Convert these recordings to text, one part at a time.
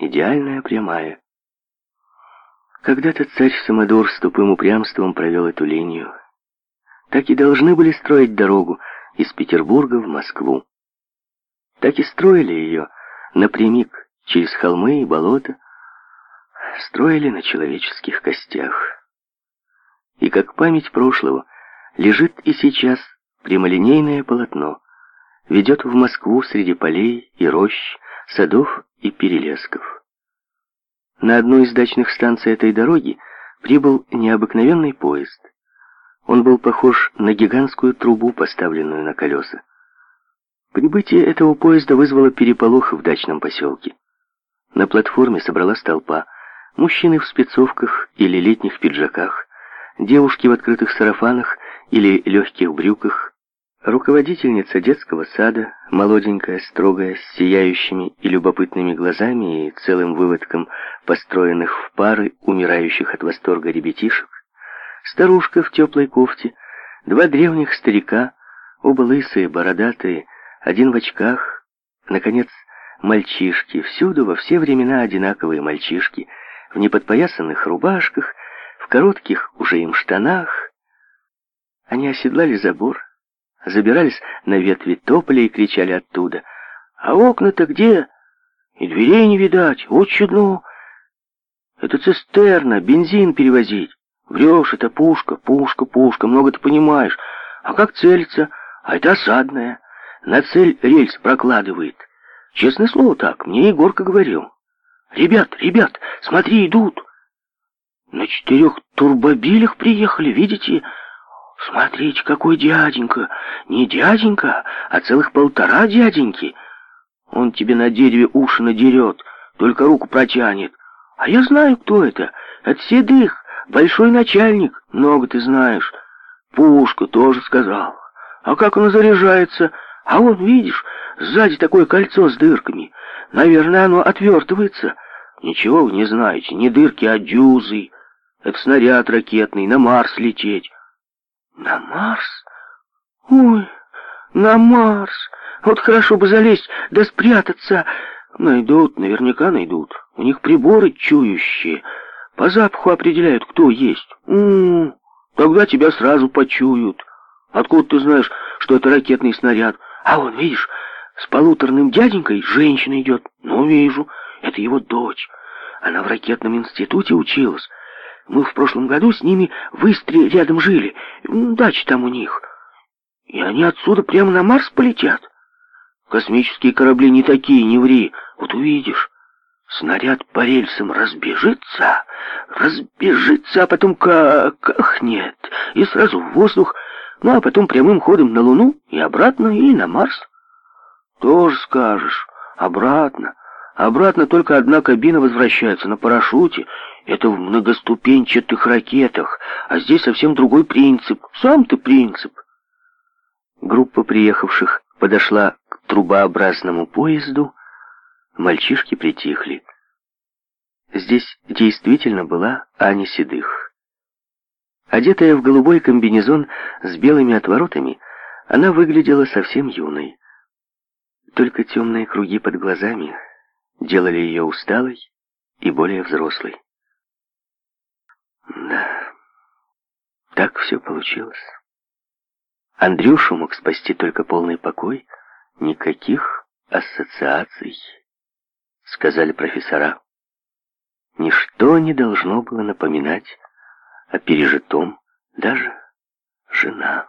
идеальная прямая. Когда-то царь Самодор с тупым упрямством провел эту линию. Так и должны были строить дорогу из Петербурга в Москву. Так и строили ее напрямик через холмы и болота, строили на человеческих костях. И как память прошлого лежит и сейчас прямолинейное полотно, ведет в Москву среди полей и рощ, Садов и Перелесков. На одну из дачных станций этой дороги прибыл необыкновенный поезд. Он был похож на гигантскую трубу, поставленную на колеса. Прибытие этого поезда вызвало переполох в дачном поселке. На платформе собралась толпа. Мужчины в спецовках или летних пиджаках, девушки в открытых сарафанах или легких брюках, Руководительница детского сада, молоденькая, строгая, с сияющими и любопытными глазами и целым выводком построенных в пары, умирающих от восторга ребятишек, старушка в теплой кофте, два древних старика, оба лысые, бородатые, один в очках, наконец, мальчишки, всюду во все времена одинаковые мальчишки, в неподпоясанных рубашках, в коротких уже им штанах. Они оседлали забор, забирались на ветви тополя и кричали оттуда. «А окна-то где? И дверей не видать, вот чудно! Это цистерна, бензин перевозить. Врешь, это пушка, пушка, пушка, много ты понимаешь. А как целиться? А это осадная. На цель рельс прокладывает. Честное слово так, мне Егорка говорил. «Ребят, ребят, смотри, идут!» На четырех турбобилях приехали, видите?» Смотрите, какой дяденька! Не дяденька, а целых полтора дяденьки! Он тебе на дереве уши надерет, только руку протянет. А я знаю, кто это. Это седых, большой начальник, много ты знаешь. Пушка тоже сказал. А как он заряжается? А вот видишь, сзади такое кольцо с дырками. Наверное, оно отвертывается. Ничего вы не знаете, не дырки, а дюзы. Это снаряд ракетный, на Марс лететь. На Марс? Ой, на Марс! Вот хорошо бы залезть, да спрятаться. Найдут, наверняка найдут. У них приборы чующие. По запаху определяют, кто есть. У -у -у. Тогда тебя сразу почуют. Откуда ты знаешь, что это ракетный снаряд? А вон, видишь, с полуторным дяденькой женщина идет. Ну, вижу, это его дочь. Она в ракетном институте училась. Мы в прошлом году с ними в Истре рядом жили. Дача там у них. И они отсюда прямо на Марс полетят. Космические корабли не такие, не ври. Вот увидишь. Снаряд по рельсам разбежится, разбежится, а потом как... Ах, нет. И сразу в воздух, ну а потом прямым ходом на Луну и обратно, или на Марс. Тоже скажешь. Обратно. Обратно только одна кабина возвращается на парашюте, это в многоступенчатых ракетах, а здесь совсем другой принцип. Сам ты принцип. Группа приехавших подошла к трубообразному поезду. Мальчишки притихли. Здесь действительно была Аня Седых. Одетая в голубой комбинезон с белыми отворотами, она выглядела совсем юной. Только темные круги под глазами делали ее усталой и более взрослой. Да, так все получилось. Андрюшу мог спасти только полный покой, никаких ассоциаций, сказали профессора. Ничто не должно было напоминать о пережитом, даже жена.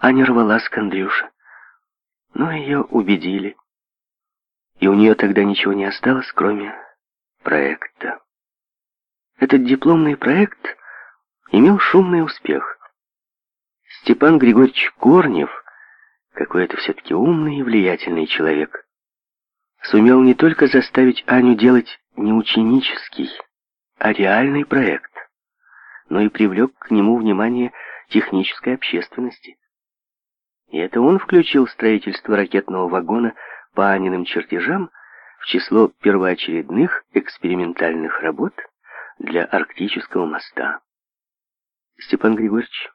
Аня рвалась к Андрюше, но ее убедили, и у нее тогда ничего не осталось, кроме проекта этот дипломный проект имел шумный успех. Степан Григорьевич Корнев, какой это все-таки умный и влиятельный человек, сумел не только заставить Аню делать не ученический, а реальный проект, но и привлек к нему внимание технической общественности. И это он включил строительство ракетного вагона по Аниным чертежам в число первоочередных экспериментальных работ – для Арктического моста. Степан Григорьевич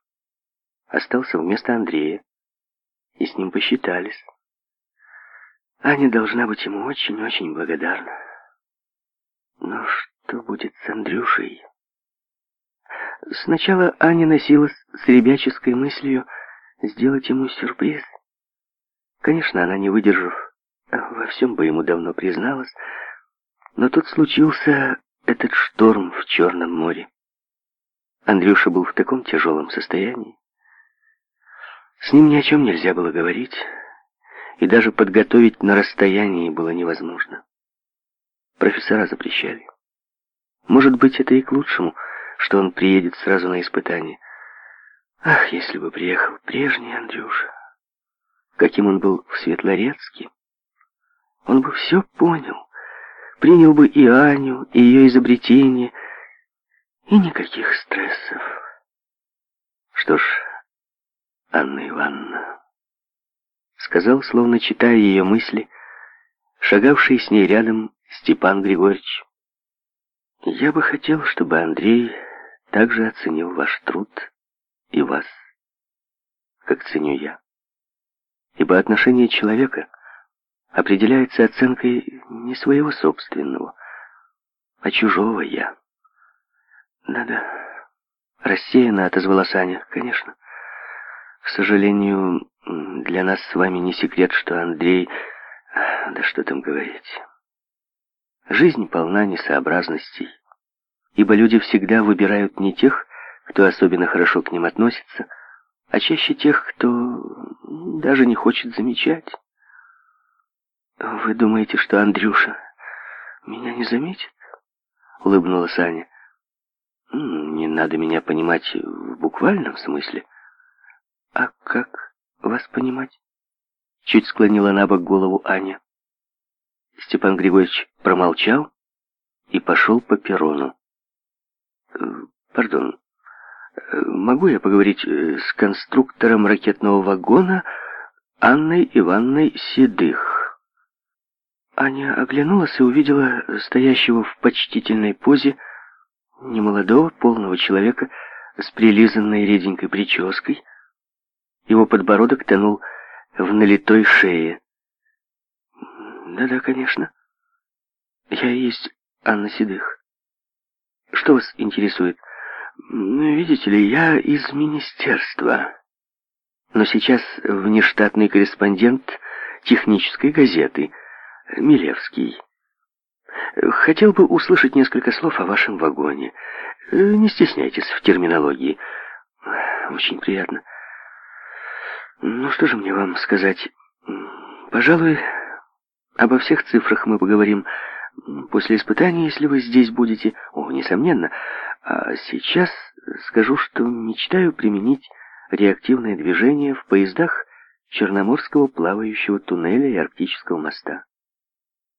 остался вместо Андрея, и с ним посчитались. Аня должна быть ему очень-очень благодарна. Но что будет с Андрюшей? Сначала Аня носилась с ребяческой мыслью сделать ему сюрприз. Конечно, она, не выдержав, во всем бы ему давно призналась, но тут случился этот шторм в Черном море. Андрюша был в таком тяжелом состоянии. С ним ни о чем нельзя было говорить, и даже подготовить на расстоянии было невозможно. Профессора запрещали. Может быть, это и к лучшему, что он приедет сразу на испытание. Ах, если бы приехал прежний Андрюша, каким он был в Светлорецке, он бы все понял принял бы и Аню, и ее изобретение, и никаких стрессов. Что ж, Анна Ивановна, сказал, словно читая ее мысли, шагавший с ней рядом Степан Григорьевич. Я бы хотел, чтобы Андрей также оценил ваш труд и вас, как ценю я. Ибо отношение человека — определяется оценкой не своего собственного, а чужого «я». «Да-да», — рассеянно отозвалась Аня, — «конечно». К сожалению, для нас с вами не секрет, что Андрей... Да что там говорить. Жизнь полна несообразностей, ибо люди всегда выбирают не тех, кто особенно хорошо к ним относится, а чаще тех, кто даже не хочет замечать. «Вы думаете, что Андрюша меня не заметит?» — улыбнулась Аня. «Не надо меня понимать в буквальном смысле. А как вас понимать?» Чуть склонила на бок голову Аня. Степан Григорьевич промолчал и пошел по перрону. Э, «Пардон, э, могу я поговорить э, с конструктором ракетного вагона Анной Ивановной Седых?» Аня оглянулась и увидела стоящего в почтительной позе немолодого полного человека с прилизанной реденькой прической. Его подбородок тонул в налитой шее. «Да-да, конечно. Я и есть Анна Седых. Что вас интересует? Ну, видите ли, я из министерства, но сейчас внештатный корреспондент технической газеты — Милевский. Хотел бы услышать несколько слов о вашем вагоне. Э, не стесняйтесь в терминологии. Очень приятно. Ну что же мне вам сказать? Пожалуй, обо всех цифрах мы поговорим после испытаний, если вы здесь будете. О, несомненно. А сейчас скажу, что мечтаю применить реактивное движение в поездах Черноморского плавающего туннеля и Арктического моста.